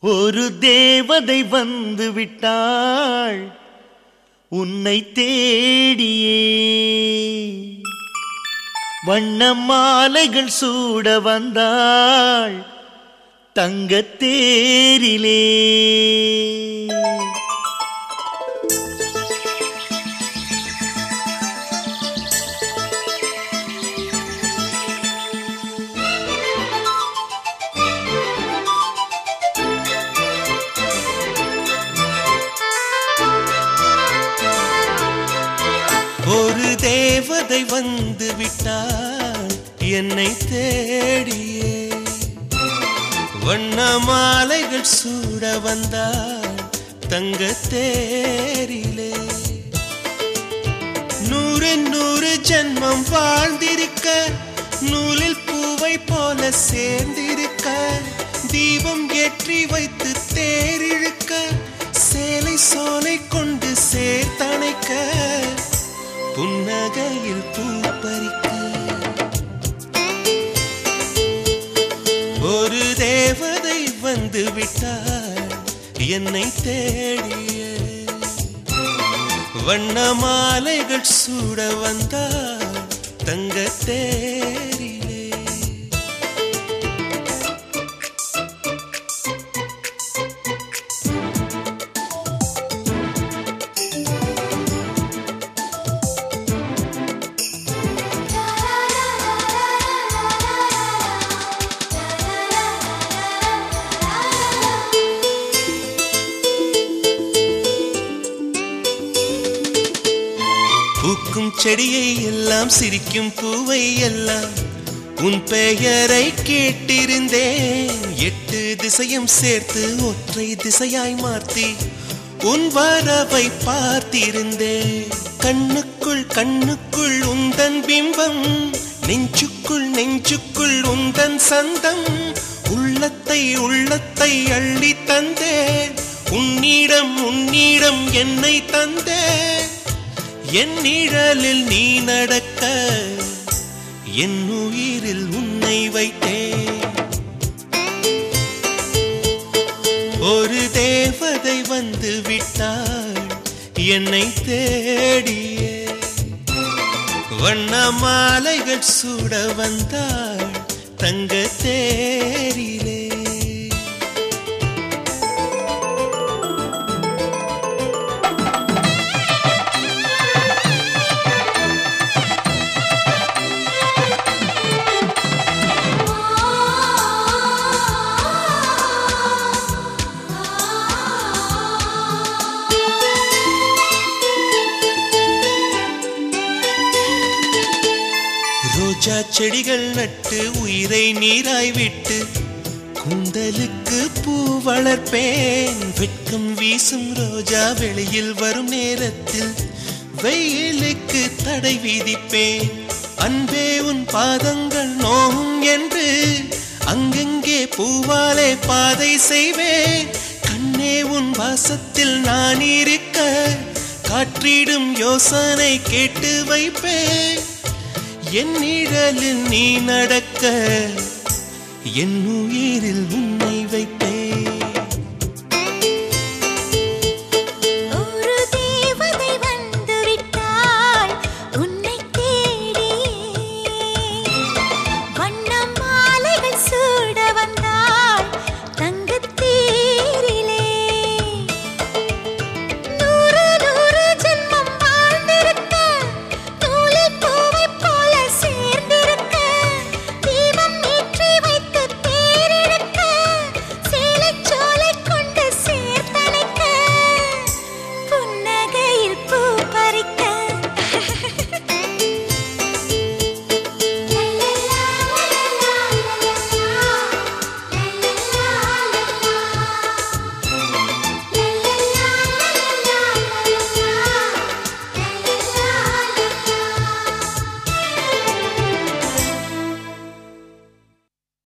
ஒரு தேவதை வந்து விட்டாள் உன்னை தேடியே. வண்ண மாலைகள் சூட வந்தாள் தங்கத்தேரிலே தேவதை வந்து விட்டாள் என்னை தேடியே. வண்ண மாலைகள் சூட வந்தாள் தங்க தேரிலே. நூறு நூறு ஜென்மம் வாழ்ந்திருக்க நூலில் பூவை போல சேர்ந்திருக்க தீபம் ஏற்றி வைத்து தேர் புன்னகையில் பூ ஒரு தேவதை வந்து விட்டார் என்னை தேடிய. வண்ண மாலைகள் சூட வந்தார் தங்கத்தே. செடியை எல்லாம் சிரிக்கும் பூவை எல்லாம் உன் பெயரை கேட்டிருந்தேன். எட்டு திசையும் சேர்த்து ஒற்றை திசையாய் மாற்றி உன் வரவை பார்த்திருந்தேன். கண்ணுக்குள் கண்ணுக்குள் உந்தன் பிம்பம் நெஞ்சுக்குள் நெஞ்சுக்குள் உந்தன் சந்தம். உள்ளத்தை உள்ளத்தை அள்ளி தந்தேன். உன்னிடம் உன்னிடம் என்னை தந்தேன். என் நிழலில் நீ நடக்க என் உயிரில் உன்னை வைத்தேன். ஒரு தேவதை வந்து விட்டாள் என்னை தேடியே. வண்ண மாலைகள் சூட வந்தாள் தங்க தேரிலே. ரோஜா செடிகள் நட்டு உயிரை நீராய் விட்டு கூந்தலுக்கு பூ வளர்ப்பேன். வெட்கம் வீசும் ரோஜா வெளியில் வரும் நேரத்தில் வெயிலுக்கு தடை விதிப்பேன். அன்பே உன் பாதங்கள் நோகும் என்று அங்கங்கே பூவாலே பாதை செய்வேன். கண்ணே உன் வாசத்தில் நான் இருக்க காற்றிடும் யோசனை கேட்டு வைப்பேன். என் நிழலில் நீ நடக்க என் உயிரில் உன்னை வைப்பேன்